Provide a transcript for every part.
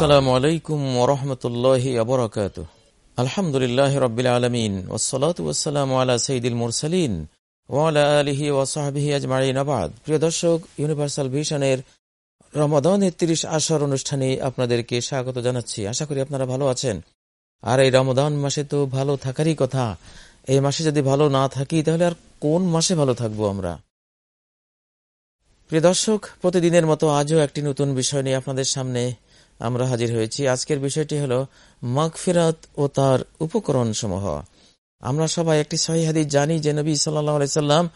আসসালামু আলাইকুম ওরহমতুল্লাহ আবরকাত আলহামদুলিল্লাহ রবিল আলমিন ওসলাত ওসালাম আলা সঈদুল মুরসালিন ওয়ালা আলহি ওসাহাবিহি আজমাইন আবাদ প্রিয় দর্শক, ইউনিভার্সাল ভিশনের রমাদানের তিরিশ আসর অনুষ্ঠানে আপনাদেরকে স্বাগত জানাচ্ছি। আশা করি আপনারা ভালো আছেন। আর এই রমদান মাসে তো ভালো থাকারই কথা। এই মাসে যদি ভালো না থাকি, তাহলে আর কোন মাসে ভালো থাকব আমরা? প্রিয় দর্শক, প্রতিদিনের মতো আজও একটি নতুন বিষয় নিয়ে আপনাদের সামনে আমরা হাজির হয়েছি। আজকের বিষয়টি হল মাগফিরাত ও তার উপকরণ সমূহ আমরা সবাই একটি সহি জানি যে নবী সাল্লাম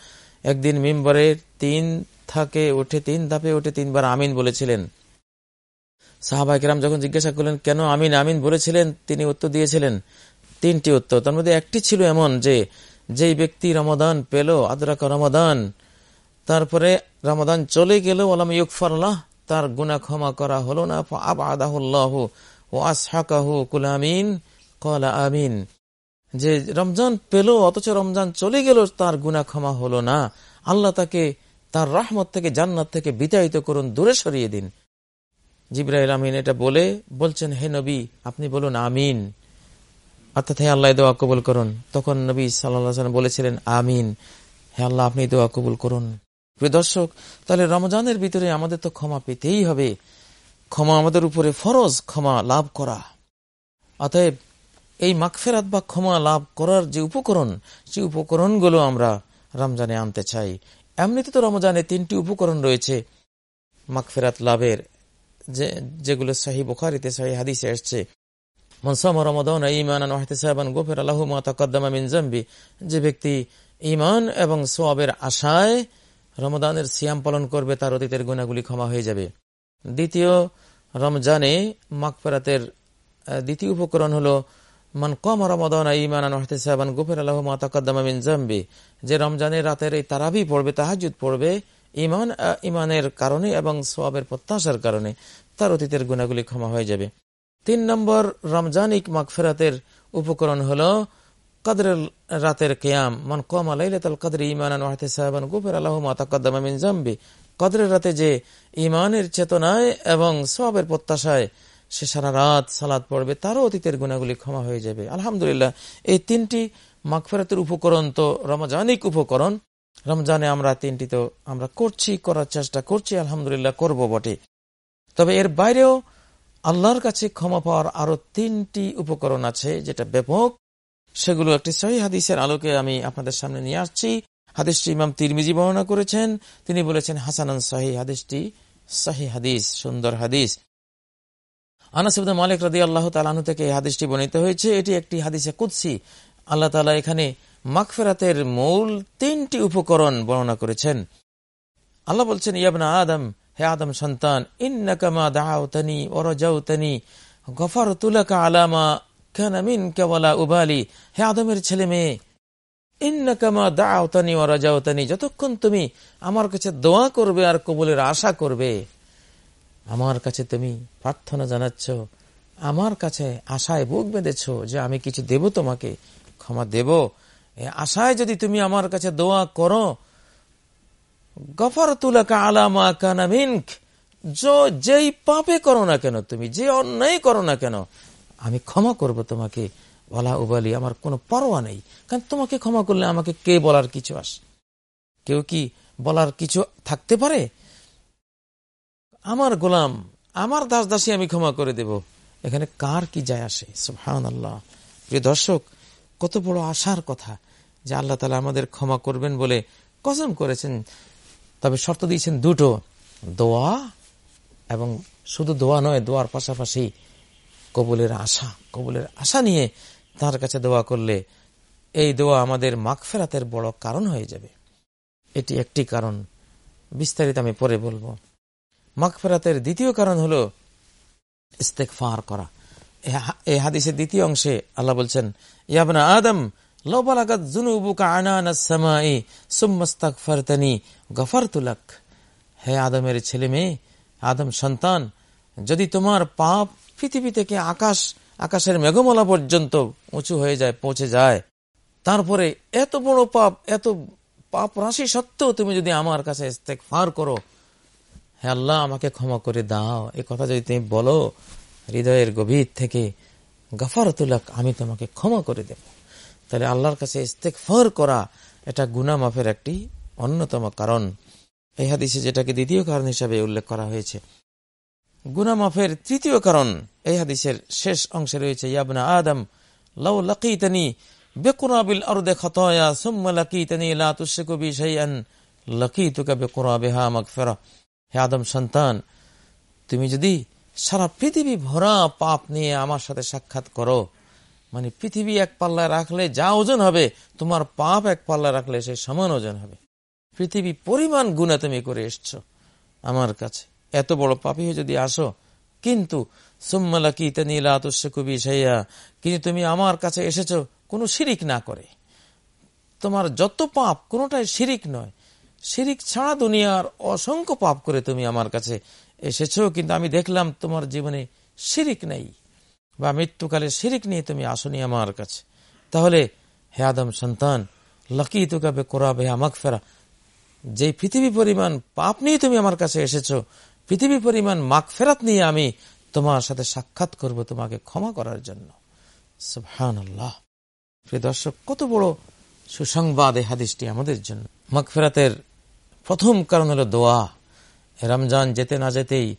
একদিন মেম্বারের তিন থাকে উঠে তিন ধাপে উঠে তিনবার আমিন বলেছিলেন। সাহাবাইকেরাম যখন জিজ্ঞাসা করলেন, কেন আমিন আমিন বলেছিলেন? তিনি উত্তর দিয়েছিলেন, তিনটি উত্তর। তার মধ্যে একটি ছিল এমন যে, যেই ব্যক্তি রমাদান পেল, আদরাক রমাদান, তারপরে রমাদান চলে গেল ওলাম ইউকফাল্লাহ তার গুনা ক্ষমা করা হলো না। আবাদাহুল্লাহ ও আসহাকাহু কুলামিন। কলা আমিন। যে রমজান পেল, অথচ রমজান চলে গেল, তার গুনা ক্ষমা হলো না। আল্লাহ তাকে তার রহমত থেকে জান্নাত থেকে বিতাড়িত করুন, দূরে সরিয়ে দিন। জিব্রাহিল আমিন এটা বলে, বলছেন, হে নবী, আপনি বলুন আমিন। অর্থাৎ হে আল্লাহ দোয়া কবুল করুন। তখন নবী সাল্লাহ বলেছিলেন, আমিন। হে আল্লাহ, আপনি দোয়া কবুল করুন। প্রিয় দর্শক, তাহলে রমজানের ভিতরে আমাদের তো ক্ষমা পেতেই হবে। ক্ষমা আমাদের উপরে ফরজ, ক্ষমা লাভ করা। অতএব এই মাকফেরাত বা ক্ষমা লাভ করার যে উপকরণ সেই উপকরণগুলো আমরা রমজানে আনতে চাই। এমনিতে তো রমজানে তিনটি উপকরণ রয়েছে মাকফেরাত লাভের, যে, যেগুলো সাহি বোখারিতে, সাহি হাদিসে এসছে। মনসাম রমদান ইমান গোফের আল্লাহ মাতাকদ্দামা মিন জাম্বি যে ব্যক্তি ইমান এবং সোয়াবের আশায় রমদানের সিয়াম পালন করবে, তার অতীতের গুণাগুলি ক্ষমা হয়ে যাবে। দ্বিতীয়, রমজানে মাকফেরাতের দ্বিতীয় উপকরণ হলো, মান কম রমদান ইমান সাহেবান গোফের আল্লাহ মাতাকদ্দামা মিন জাম্বি। যে রমজানের রাতের এই তারাবি পড়বে তাহাজুদ পড়বে ইমান ইমানের কারণে এবং সোয়াবের প্রত্যাশার কারণে, তার অতীতের গুণাগুলি ক্ষমা হয়ে যাবে। তিন নম্বর, রমজানিক মাকফেরাতের উপকরণ হল কদরের রাতের কেয়াম মন কম আলাইলাল কদর ইমান সাহেবান গুফের আল্লাহ কদরের রাতে যে ইমানের চেতনায় এবং সবের প্রত্যাশায় সে সারা রাত সালাদ পড়বে, তারও অতীতের গুণাগুলি ক্ষমা হয়ে যাবে। আলহামদুলিল্লাহ, এই তিনটি মাগফেরাতের উপকরণ তো রমজানিক উপকরণ। রমজানে আমরা তিনটি তো আমরা করছি, করার চেষ্টা করছি, আলহামদুলিল্লাহ করব বটে। তবে এর বাইরেও আল্লাহর কাছে ক্ষমা পাওয়ার আরও তিনটি উপকরণ আছে, যেটা ব্যাপক। সেগুলো একটি সহি হাদিসের আলোকে আমি আপনাদের সামনে নিয়ে আসছি। হাদিসটি ইমাম তিরমিজি বর্ণনা করেছেন। তিনি বলেছেন, হাসানান সাহি, হাদিসটি সাহি হাদিস, সুন্দর হাদিস। আনাসিদ মালিক রাদি আল্লাহ তালানু থেকে এই হাদিসটি বর্ণিত হয়েছে। এটি একটি হাদিসে কুৎসি আল্লাহ তালা এখানে মাকফেরাতের মূল তিনটি উপকরণ বর্ণনা করেছেন। আল্লাহ বলছেন ইয়াবনা আদম, হে আদম সন্তান ইন্নাকামা দাহাউতানি ওরজাউতানি গফার তুলাকা আলামা যতক্ষণ তুমি আমার কাছে দোয়া করবে আর কবুলের আশা করবে, আমার কাছে তুমি প্রার্থনা জানাচ্ছ, আমার কাছে আশায় বুক বেঁধেছ যে আমি কিছু দেব তোমাকে, ক্ষমা দেব। আশায় যদি তুমি আমার কাছে দোয়া করো গফর তুলাকা আলামা কানামিনক যেই পাপে করো না কেন তুমি, যে অন্যায় করো না কেন আমি ক্ষমা করব তোমাকে। বলা উবালি, আমার কোনো পরোয়া নেই। কারণ তোমাকে ক্ষমা করলে আমাকে কে বলার কিছু আস? কেউ কি বলার কিছু থাকতে পারে? আমার গোলাম, আমার দাস দাসী আমি ক্ষমা করে দেব। এখানে কার কি যায় আসে? সুহান আল্লাহ প্রিয় দর্শক, কত বড় আশার কথা যে আল্লাহ তালা আমাদের ক্ষমা করবেন বলে কসম করেছেন। তবে শর্ত দিয়েছেন দুটো, দোয়া এবং শুধু দোয়া নয়, দোয়ার পাশাপাশি কবুলের আশা কবুলের আশা নিয়ে তার কাছে দোয়া করলে এই দোয়া আমাদের মাগফেরাতের বড় কারণ হয়ে যাবে। এটি একটি কারণ, বিস্তারিত আমি পরে বলব। মাগফেরাতের দ্বিতীয় কারণ হল ইস্তেকফার করা। এই হাদিসের দ্বিতীয় অংশে আল্লাহ বলছেন ইয়াবনা আদম গফারতুলাক হে আদমের ছেলে মেয়ে আদম সন্তান, যদি তোমার পাপ পৃথিবী থেকে আকাশ, আকাশের মেঘমালা পর্যন্ত উঁচু হয়ে যায়, পৌঁছে যায়। তারপরে এত বড় পাপ, এত পাপ রাশি সত্ত্বেও তুমি যদি আমার কাছে ফার করো, হে আল্লাহ আমাকে ক্ষমা করে দাও। এই কথা যদি তুমি বলো, হৃদয়ের গভীর থেকে গাফারতুলাক আমি তোমাকে ক্ষমা করে দেব। তাহলে আল্লাহর কাছে ইস্তেকফার করা এটা গুনা মাফের একটি অন্যতম কারণ। এই হাদিসে যেটাকে দ্বিতীয় কারণ হিসাবে উল্লেখ করা হয়েছে গুনা মাফের তৃতীয় কারণ, এই হাদিসের শেষ অংশে রয়েছে ইয়াবনা আদম, লাউ লাকিতানি বেকুরাবিল আরদে খতয়া, সুম্মা লাকিতানি লা তুশরিকু বি শাইআন, লাকিতুকা বেকুরাবিহা মাগফিরা হে আদম সন্তান, তুমি যদি সারা পৃথিবী ভরা পাপ নিয়ে আমার সাথে সাক্ষাৎ করো মানে পৃথিবী এক পাল্লায় রাখলে যা ওজন হবে, তোমার পাপ এক পাল্লায় রাখলে সে সমান ওজন হবে। পৃথিবী পরিমাণ গুণা তুমি করে এসছ আমার কাছে। এত বড় পাপি হয়ে যদি আসো। কিন্তু, সুম্মালা কি নীলা তুষ্কুবি সাইয়া কিন্তু তুমি আমার কাছে এসেছ, কোনো শিরিক না করে। তোমার যত পাপ, কোনোটাই শিরিক নয়। শিরিক ছাড়া দুনিয়ার অসংখ্য পাপ করে তুমি আমার কাছে এসেছ, কিন্তু আমি দেখলাম তোমার জীবনে শিরিক নেই, বা মৃত্যুকালে শিরিক নিয়ে তুমি আসনি আমার কাছে। তাহলে, হে আদম সন্তান লাকি তুকাবে কোরআবে আমাক ফেরা যে পৃথিবী পরিমাণ পাপ নিয়ে তুমি আমার কাছে এসেছ পৃথিবী পরিমাণ মাক ফেরাত নিয়ে আমি তোমার সাথে সাক্ষাৎ করব তোমাকে ক্ষমা করার জন্য। সুহান আল্লাহ প্রিয় দর্শক, কত বড় সুসংবাদ এই হাদিসটি আমাদের জন্য। মাক ফেরাতের প্রথম কারণ হলো দোয়া। রমজান যেতে না যেতেই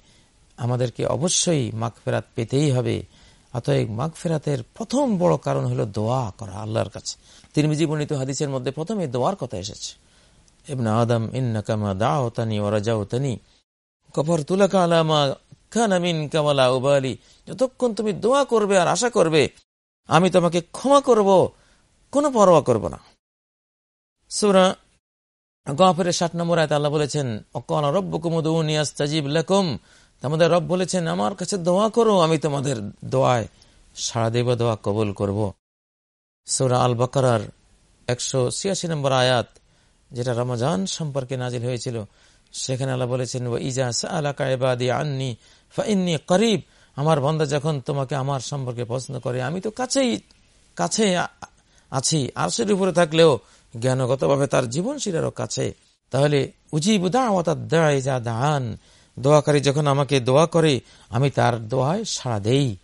আমাদেরকে অবশ্যই মাক ফেরাত পেতেই হবে। অতএব মাঘ ফেরাতের প্রথম বড় কারণ হলো দোয়া করা আল্লাহর কাছে। তিনি জীবনিত হাদিসের মধ্যে প্রথমে দোয়ার কথা এসেছে। ইবনা আদম ইন্নাকামা দাওতানি ওরাজাউতানি কফর তুলাকা আলামা খানামিন কামালা উবালি। যতক্ষণ তুমি দোয়া করবে আর আশা করবে, আমি তোমাকে ক্ষমা করব, কোনো পরোয়া করব না। সুরা গফের ষাট নম্বর আয়ত আল্লাহ বলেছেন অকন রব্য কুমুদিয়াস্তাজিব লেকুম। আমাদের রব বলেছেন, আমার কাছে দোয়া করো, আমি তোমাদের দোয়ায় সাড়া দেব, দোয়া কবুল করব। সৌরা আল বকরার একশো ছিয়াশি নম্বর আয়াত, যেটা রমজান সম্পর্কে নাজিল হয়েছিল সেখানে আল্লাহ বলেছেন ইজা আলাকা আননি ফাইন্নি করিব। আমার বন্ধা যখন তোমাকে আমার সম্পর্কে পছন্দ করে, আমি তো কাছেই, কাছে আছি, আরশের উপরে থাকলেও জ্ঞানগতভাবে তার জীবনশীলেরও কাছে, তাহলে উজিবুদা দেয় যা দান। দোয়াকারী যখন আমাকে দোয়া করে, আমি তার দোয়ায় সাড়া দেই।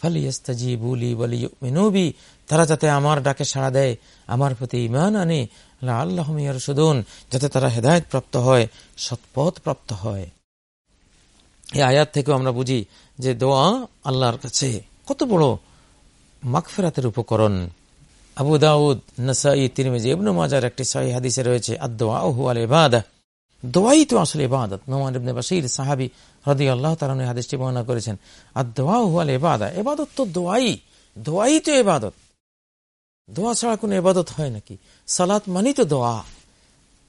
ফালিয়াস্তাজি বুলি বলি মিনুবি তারা যাতে আমার ডাকে সাড়া দেয়, আমার প্রতি ইমান আনে আল্লাহ মিয়ার সুদুন যাতে তারা হেদায়ত প্রাপ্ত হয়, সৎপথ প্রাপ্ত হয়। এই আয়াত থেকেও আমরা বুঝি যে দোয়া আল্লাহর কাছে কত বড় মাকফেরাতের উপকরণ। আবু দাউদ নসাই তিরমিজি, ইবনু মাজার একটি সহি হাদিসে রয়েছে আদোয়া আল ইবাদা। দোয়াই তো আসলে ইবাদত। নোমান ইবনে বাসির সাহাবি রদি আল্লাহ তালন হাদিসটি বর্ণনা করেছেন। আর দোয়া হুয়াল এবাদা এবাদত তো দোয়াই। দোয়াই তো এবাদত দোয়া ছাড়া কোনো এবাদত হয় নাকি? সালাত মানি তো দোয়া।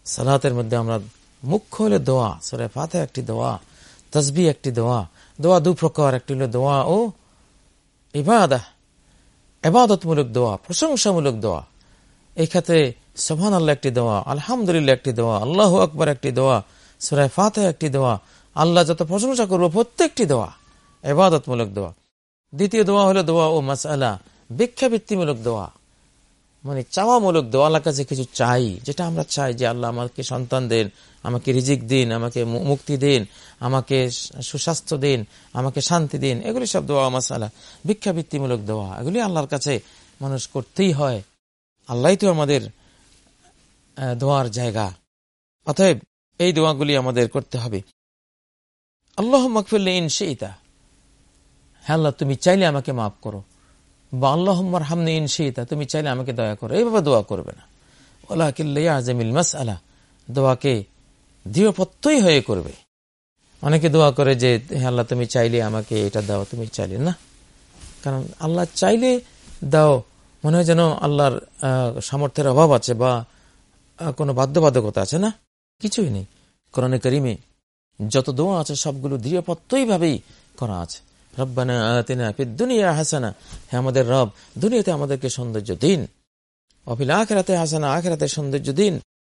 সালাতের মধ্যে আমরা মুখ্য হলে দোয়া। সরে ফাতে একটি দোয়া তসবি একটি দোয়া। দোয়া দু প্রকার, একটি হলো দোয়া ও ইবাদা এবাদতমূলক দোয়া, প্রশংসামূলক দোয়া। এই ক্ষেত্রে সোহান আল্লাহ একটি দোয়া, আলহামদুলিল্লাহ একটি দোয়া, আল্লাহ আকবর একটি দোয়া সুরায় ফাতে একটি দোয়া, আল্লাহ যত প্রশংসা করব প্রত্যেকটি দোয়া এবাদতমূলক দোয়া। দ্বিতীয় দোয়া হলো দোয়া ও মাসালা ভিক্ষাবৃত্তিমূলক দোয়া। মানে চাওয়ামূলক দোয়া আল্লাহ কাছে কিছু চাই, যেটা আমরা চাই যে আল্লাহ আমাকে সন্তান দেন, আমাকে রিজিক দিন, আমাকে মুক্তি দিন, আমাকে সুস্বাস্থ্য দিন, আমাকে শান্তি দিন, এগুলি সব দোয়া মাসালা। ভিক্ষাবৃত্তিমূলক দোয়া, এগুলি আল্লাহর কাছে মানুষ করতেই হয়। আল্লাহ তো আমাদের দোয়ার জায়গা। অতএব এই দোয়াগুলি আমাদের করতে হবে। আল্লাহ মকফুল্লা ইন সেইতা হ্যাঁ আল্লাহ, তুমি চাইলে আমাকে মাফ করো। বা আল্লাহ হামনে ইন সেইতা তুমি চাইলে আমাকে দয়া করো। এইভাবে দোয়া করবে না। ওলা কিল্লা আজমিল মাস আলা দোয়াকে দৃঢ়পত্তই হয়ে করবে। অনেকে দোয়া করে যে হ্যাঁ আল্লাহ, তুমি চাইলে আমাকে এটা দাও, তুমি চাইলে না। কারণ আল্লাহ চাইলে দাও, মনে হয় যেন আল্লাহর সামর্থ্যের অভাব আছে বা কোনো বাধ্যবাধকতা আছে না? কিছুই নেই। করণে করিমে যত দোয়া আছে, সবগুলো দৃঢ়পত্তই ভাবেই করা আছে। রব্বানা আতিনা দুনিয়া হাসানা। হে আমাদের রব, দুনিয়াতে আমাদেরকে সৌন্দর্য দিন। অফিল আখেরাতে হাসানা, আখেরাতে সৌন্দর্য দিন।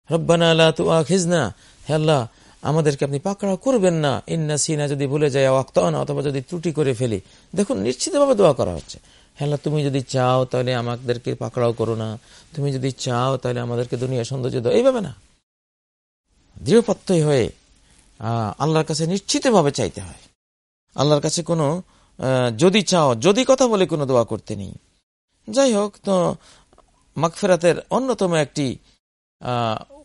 রব্বানা আল্লাহ তু আখিজনা হে আল্লাহ, আমাদেরকে আপনি পাকড়াও করবেন না। ইন্না সিনা যদি ভুলে যায় অক্তানা অথবা যদি ত্রুটি করে ফেলি। দেখুন, নিশ্চিতভাবে দোয়া করা হচ্ছে। হ্যাঁ তুমি যদি চাও তাহলে আমাদেরকে পাকড়াও করো না। তুমি যদি চাও তাহলে আমাদেরকে দুনিয়া সৌন্দর্য দাও। এইভাবে না। দৃঢ়পত্তই হয়ে আল্লাহর কাছে নিশ্চিতভাবে চাইতে হয়। আল্লাহর কাছে কোনো যদি চাও, যদি কথা বলে কোনো দোয়া করতে নেই। যাই হোক, তো মাকফেরাতের অন্যতম একটি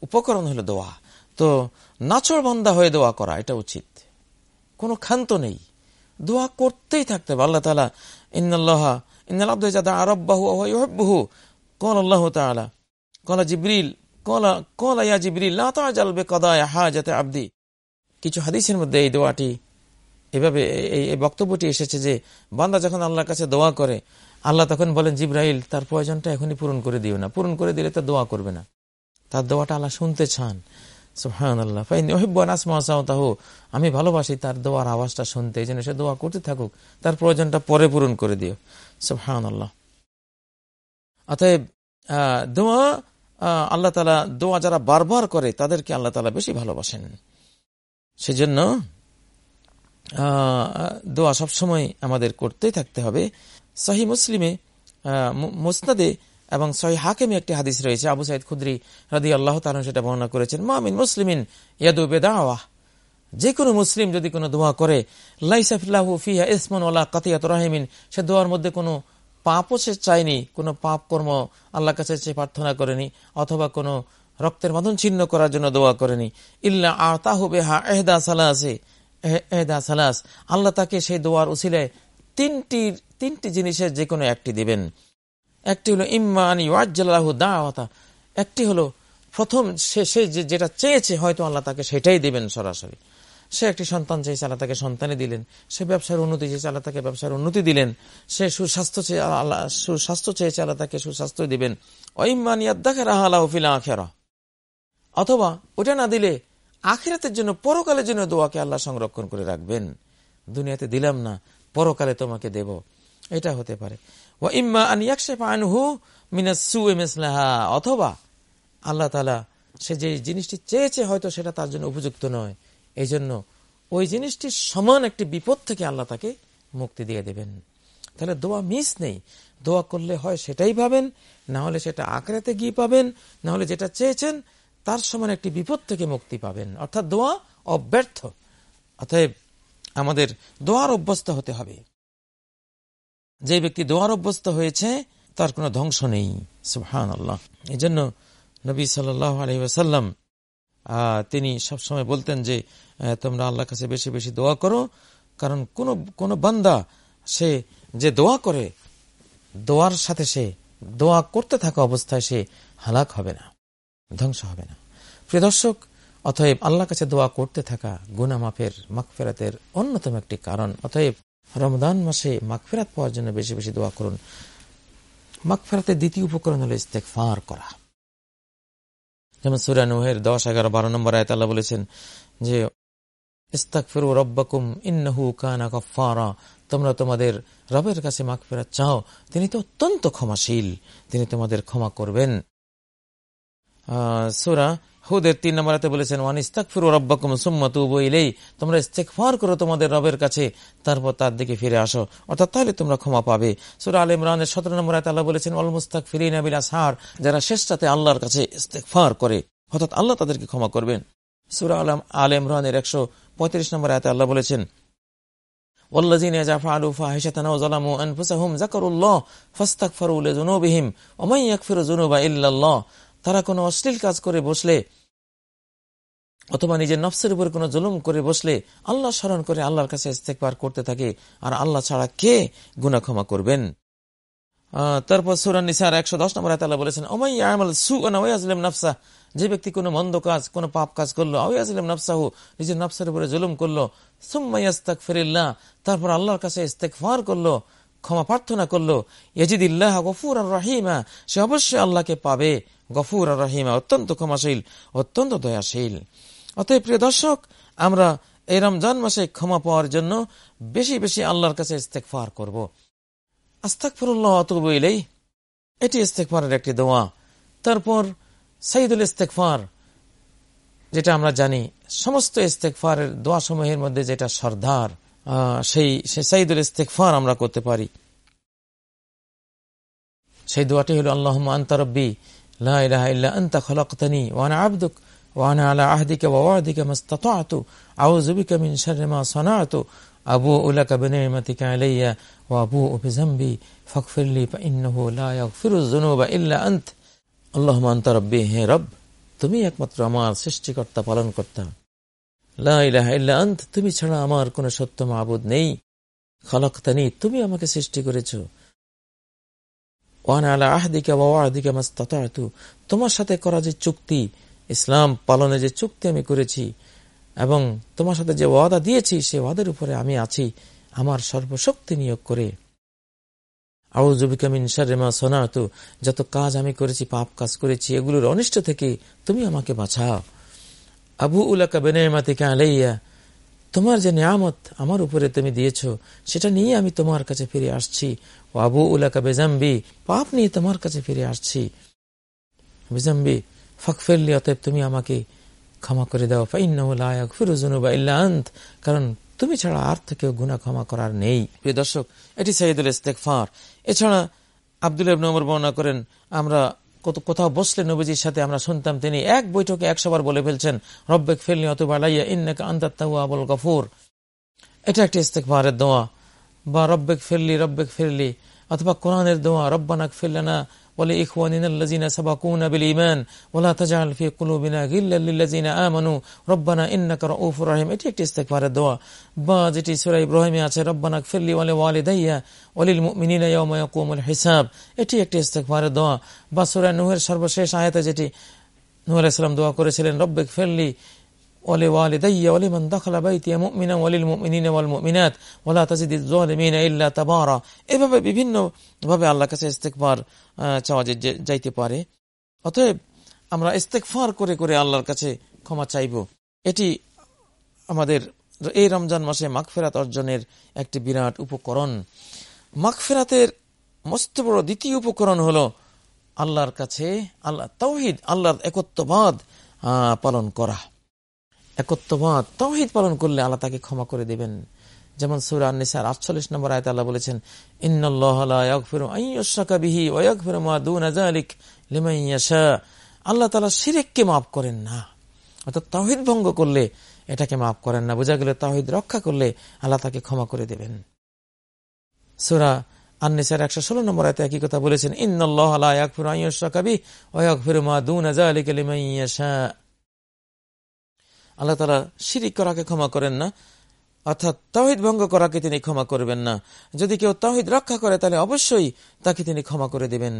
উপকরণ হলো দোয়া। তো নাচর বন্দা হয়ে দোয়া করা, এটা উচিত। কোনো ক্ষান্ত নেই। দোয়া করতেই থাকতে হবে। আল্লাহ তালা ইন্নআল্লাহ ইন্নাল আব্দ আরব্বাহু ইহব্বহু কল আল্লাহ তালা কলা জিবরিল কলা কলা ইয়া জিবরিল না তাজালবে কদায় হাজাতে আব্দি। কিছু হাদিসের মধ্যে এই দোয়াটি এভাবে এই বক্তব্যটি এসেছে যে, বান্দা যখন আল্লাহর কাছে দোয়া করে, আল্লাহ তখন বলেন, জিব্রাইল, তার প্রয়োজনটা এখনই পূরণ করে দিও না। পূরণ করে দিলে তো দোয়া করবে না। তার দোয়াটা আল্লাহ শুনতে চান। আল্লাহ আমি ভালোবাসি তার দোয়ার আওয়াজটা শুনতে। এই জন্য সে দোয়া করতে থাকুক। তার প্রয়োজনটা পরে পূরণ করে দিও। সুহান আল্লাহ অতএব দোয়া আল্লাহ তালা দোয়া যারা বারবার করে, তাদেরকে আল্লাহ তালা বেশি ভালোবাসেন। সেজন্য দোয়া সবসময় আমাদের করতেই থাকতে হবে। সহি মুসলিমে মুসনাদে এবং সহি হাকেমে একটি হাদিস রয়েছে। আবু সাইদ খুদ্রি রাদি আল্লাহ তালন সেটা বর্ণনা করেছেন মামিন মুসলিমিন ইয়াদু বেদাওয়াহ। যে কোনো মুসলিম যদি কোনো দোয়া করে লাইসাফিল্লাহু ফিহা ইসমন ওলা কাতিয়াত রাহিমিন, সে দোয়ার মধ্যে কোনো পাপও সে চায়নি, কোনো পাপ কর্ম আল্লাহ কাছে সে প্রার্থনা করেনি, অথবা কোনো রক্তের মাধন ছিন্ন করার জন্য দোয়া করেনি। ইল্লা আতাহু বেহা এহদা সালাসে। সালাস, আল্লাহ তাকে সেই দোয়ার উসিলায় তিনটি তিনটি জিনিসের যে কোনো একটি দিবেন। একটি হলো ইম্মান ইয়াজ্লাহ দাওয়াতা। একটি হলো, প্রথম সে সে যেটা চেয়েছে, হয়তো আল্লাহ তাকে সেটাই দিবেন সরাসরি। সে একটি সন্তান চেয়েছে আল্লাহ তাকে সন্তানে দিলেন। সে ব্যবসার উন্নতি চেয়েছে আল্লাহ তাকে ব্যবসার উন্নতি দিলেন। সে সুস্বাস্থ্য চেয়ে, আল্লাহ, সুস্বাস্থ্য চেয়েছে, আল্লাহ তাকে সুস্বাস্থ্য দিবেন। ওইমান ইয়াদ্দাখের আহ্লা ফিলা আখেরা অথবা, ওটা না দিলে আখিরাতের জন্য, পরকালের জন্য দোয়াকে আল্লাহ সংরক্ষণ করে রাখবেন। দুনিয়াতে দিলাম না, পরকালে তোমাকে দেব। এটা হতে পারে। মিনাসু অথবা আল্লাহ তালা সে যে জিনিসটি চেয়েছে হয়তো সেটা তার জন্য উপযুক্ত নয়। এই জন্য ওই জিনিসটির সমান একটি বিপদ থেকে আল্লাহ তাকে মুক্তি দিয়ে দেবেন। তাহলে দোয়া মিস নেই। দোয়া করলে হয় সেটাই পাবেন, না হলে সেটা আঁকড়াতে গিয়ে পাবেন, না হলে যেটা চেয়েছেন তার সমান একটি বিপদ থেকে মুক্তি পাবেন। অর্থাৎ দোয়া অব্যর্থ। অতএব আমাদের দোয়ার অভ্যস্ত হতে হবে। যে ব্যক্তি দোয়ার অভ্যস্ত হয়েছে, তার কোনো ধ্বংস নেই। সুহান আল্লাহ এই জন্য নবী সাল্লাম তিনি সবসময় বলতেন যে তোমরা আল্লাহর কাছে বেশি বেশি দোয়া করো, কারণ কোন কোন বান্দা, সে যে দোয়া করে, দোয়ার সাথে সে দোয়া করতে থাকা অবস্থায় সে হালাক হবে না। ধ্বংস হবে না। প্রিয় দর্শক, অতএব আল্লাহ কাছে দোয়া করতে থাকা গুনা মাফের মাকফেরাতের অন্যতম একটি কারণ। অতএব রমদান মাসে মাকফেরাত পাওয়ার জন্য বেশি বেশি দোয়া করুন। মাকফেরাতের দ্বিতীয় উপকরণ হল ফার করা। যেমন সুরানুহের দশ, এগারো, বারো নম্বর আয়ত আল্লাহ বলেছেন যে ইস্তাকফিরু রব্বাকুম ইন্নাহু কানা গফফারা। তোমরা তোমাদের রবের কাছে মাগফিরাত চাও, তিনি তো অত্যন্ত ক্ষমাশীল, তিনি তোমাদের ক্ষমা করবেন। সুরা হুদের তিন নম্বরাতে বলেছেন ওয়ান ইস্তাকফির রব্বাকুম সুম্মা তুবু ইলেই তোমরা ইস্তেকফার করো তোমাদের রবের কাছে তারপর তার দিকে ফিরে আসো অর্থাৎ তাহলে তোমরা ক্ষমা পাবে সুরা আল ইমরানের সতেরো নম্বর আল্লাহ বলেছেন অল মুস্তাক ফিরিন আবিল আসার যারা শেষ রাতে আল্লাহর কাছে ইস্তেকফার করে অর্থাৎ আল্লাহ তাদেরকে ক্ষমা করবেন সুরা আলম আল ইমরানের একশো পঁয়ত্রিশ নম্বর আয়তে আল্লাহ বলেছেন والذين إذا فعلوا فاحشة أو ظلموا أنفسهم ذكروا الله فاستغفروا لذنوبهم ومن يغفر الذنوب إلا الله তারা কোনো অশ্লীল কাজ করে বসলে অথবা নিজের নফসের উপর কোনো জুলুম করে বসলে আল্লাহ স্মরণ করে আল্লাহর কাছে ইস্তেকবার করতে থাকে আর আল্লাহ ছাড়া কে গুনা ক্ষমা করবেন? তারপর সুরান নিসার একশো দশ নম্বর তালা বলেছেন, ওমাই আমল সু ওয়াজলিম নফসা। যে ব্যক্তি কোনো মন্দ কাজ, কোনো পাপ কাজ করল আউয়াজলিম নফসাহু, নিজের নফসের উপরে জুলুম করল সুম্মাইয়াস্তাক ফিরিল্লাহ তারপর আল্লাহর কাছে ইস্তেকফার করল ক্ষমা প্রার্থনা করল, ইয়াজিদিল্লাহ গফুর আর রাহিমা, সে অবশ্যই আল্লাহকে পাবে। গফুর আর রাহিমা অত্যন্ত ক্ষমাশীল, অত্যন্ত দয়াশীল। অতএব প্রিয় দর্শক, আমরা এই রমজান মাসে ক্ষমা পাওয়ার জন্য বেশি বেশি আল্লাহর কাছে ইস্তেকফার করব। আস্তাকফরুল্লাহ অতব এলেই এটি ইস্তেকফারের একটি দোয়া। তারপর সাইদুল ইস্তেকফার যেটা আমরা জানি, সমস্ত ইস্তেকফারের দোয়া সমূহের মধ্যে যেটা সর্দার। সেই সেই সাইদুল ইস্তেকফার আমরা করতে পারি সেই দোয়াটি হল আল্লাহ আন্তরব্বি আন্তা খলাক্তানি ওয়ানা আব্দুক ওয়ানা আলা আহদিকে ওয়াদিকে মস্তাত আউজুবিকা মিন শর্মা সনাত আবু উলাকা বিনিমতিকা আলাইয়া ওয়া আবু উবিজাম্বি ফকফিরলি ফা ইন্নাহু লা ইয়াগফিরু যুনুবা ইল্লা আনত আল্লাহুম্মা আনতা রাব্বি হে রব তুমি একমাত্র আমার সৃষ্টিকর্তা পালনকর্তা লা ইলাহা ইল্লা আন্ত, তুমি ছাড়া আমার কোনো সত্য মাবুদ নেই। খালাকতানি, তুমি আমাকে সৃষ্টি করেছ। ওয়ান আলা আহদিকা ওয়াদিকা মাস্তাতু তোমার সাথে করা যে চুক্তি, ইসলাম পালনে যে চুক্তি আমি করেছি, এবং তোমার সাথে যে ওয়াদা দিয়েছি, সে ওয়াদের উপরে আমি আছি, আমার সর্বশক্তি নিয়োগ করে। আউজুবিকামিন সারেমা সোনাতু, যত কাজ আমি করেছি, পাপ কাজ করেছি, এগুলোর অনিষ্ট থেকে তুমি আমাকে বাঁচাও। আবু উলাকা বেনেমাতিকা আলাইয়া, তোমার যে নিয়ামত আমার উপরে তুমি দিয়েছ, সেটা নিয়ে আমি তোমার কাছে ফিরে আসছি। ও আবু উলাকা বেজাম্বি, পাপ নিয়ে তোমার কাছে ফিরে আসছি। বেজাম্বি ফেললি অতএব তুমি আমাকে ক্ষমা করে দাও। ফাইনাক ফিরুজনুবা ইল্লান্ত কারণ তুমি ছাড়া আর থেকেও গুণা ক্ষমা করার নেই। প্রিয় দর্শক, এটি সাইদুল ইস্তেক ইস্তেকফার এছাড়া আব্দুল ইবনমর বর্ণনা করেন, আমরা কোথাও বসলে নবীজির সাথে আমরা শুনতাম, তিনি এক বৈঠকে একশোবার বলে ফেলছেন রব্বেক ফেলনি অতবা বালাইয়া ইন্নাকা আবুল গফুর। এটা একটি ইস্তেকবারের দোয়া। বা রব্বেক ফেললি রব্বেক ফেললি অথবা কোরআনের দোয়া রব্বানাক ফেললানা ولإخواننا الذين سبقونا بالإيمان ولا تجعل في قلوبنا غلا للذين آمنوا ربنا إنك رؤوف رحيم এটি একটি ইস্তেগফারের দোয়া বা যেটি সূরা ইব্রাহিমে আছে রব্বানা ফিরলি ওয়ালি ওয়ালিদাইয়া ওয়ালিল মুমিনিনা ইয়াওমা ইয়াকুমুল হিসাব এটি একটি ইস্তেগফারের দোয়া বা সূরা নূহের সর্বশেষ আয়াতে যেটি নূহ আলাইহিস সালাম দোয়া করেছিলেন রব্বিক ফিরলি ولوالدي ولمن دخل بيتي مؤمنا وللمؤمنين والمؤمنات ولا تزد الظالمين إلا تبارا এভাবে বিভিন্ন ভাবে আল্লাহর কাছে ইস্তেকবার চাওয়া যাইতে পারে অতএব আমরা ইস্তেকফার করে করে আল্লাহর কাছে ক্ষমা চাইব এটি আমাদের এই রমজান মাসে মাগফেরাত অর্জনের একটি বিরাট উপকরণ মাগফেরাতের মস্ত বড় দ্বিতীয় উপকরণ হলো আল্লাহর কাছে আল্লাহ তৌহিদ আল্লাহর একত্ববাদ পালন করা একত্ববাদ, তৌহিদ পালন করলে আল্লাহ তাকে ক্ষমা করে দেবেন। যেমন সুরা নিসার আটচল্লিশ নম্বর আয়ত আল্লাহ বলেছেন আল্লাহ তালা সিরেককে মাফ করেন না। অর্থাৎ তাহিদ ভঙ্গ করলে এটাকে মাফ করেন না। বোঝা গেলে তাহিদ রক্ষা করলে আল্লাহ তাকে ক্ষমা করে দেবেন। সুরা আন্নিসার একশো ষোলো নম্বর আয়তে একই কথা বলেছেন ইন্নআল্লাহ আল্লাহ তালা শিরিক করাকে ক্ষমা করেন না, অর্থাৎ তাহিদ ভঙ্গ করাকে তিনি ক্ষমা করবেন না। যদি কেউ তাহিদ রক্ষা করে, তাহলে অবশ্যই তাকে তিনি ক্ষমা করে দেবেন।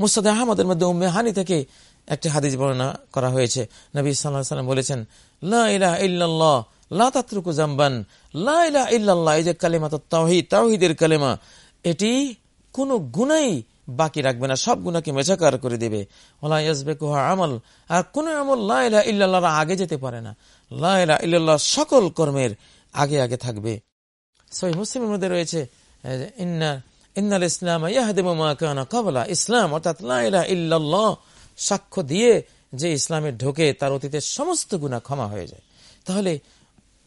মুস্তাদ আহমদের মধ্যে উম্মে হানি থেকে একটি হাদিস বর্ণনা করা হয়েছে। নবী সাল্লাহ সাল্লাম বলেছেন ইল্লাল্লাহ, লা জাম্বান লা ইল্লাল্লাহ, এই যে কালেমা তো তাহিদ তাহিদের কালেমা, এটি কোনো গুণাই বাকি রাখবে না সব গুণাকে মেঝাকার করে দেবে। আমল, আর কোন আমল লাইলা ইল্লাহ আগে যেতে পারে না। লাইলা ইল্লাহ সকল কর্মের আগে আগে থাকবে। সই মুসলিমের মধ্যে রয়েছে ইন্নাল ইসলাম কাবলা ইসলাম অর্থাৎ লাইলা ইল্লাল্লাহ সাক্ষ্য দিয়ে যে ইসলামে ঢোকে, তার অতীতের সমস্ত গুণা ক্ষমা হয়ে যায়। তাহলে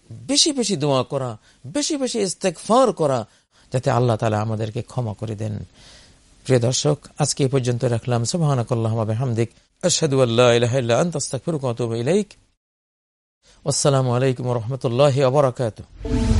বেশি বেশি দোয়া করা, বেশি বেশি ইস্তেকফার করা, যাতে আল্লাহ তালা আমাদেরকে ক্ষমা করে দেন। প্রিয় দর্শক, আজকে এই পর্যন্ত রাখলাম। সুবাহানকাল্লাহামদিক আশহাদু আল্লাহ ইলাহা ইল্লা আনতা, আস্তাগফিরুকা ওয়া আতুবু ইলাইক। আসসালামু আলাইকুম ওয়া রাহমাতুল্লাহি ওয়া বারাকাতুহু।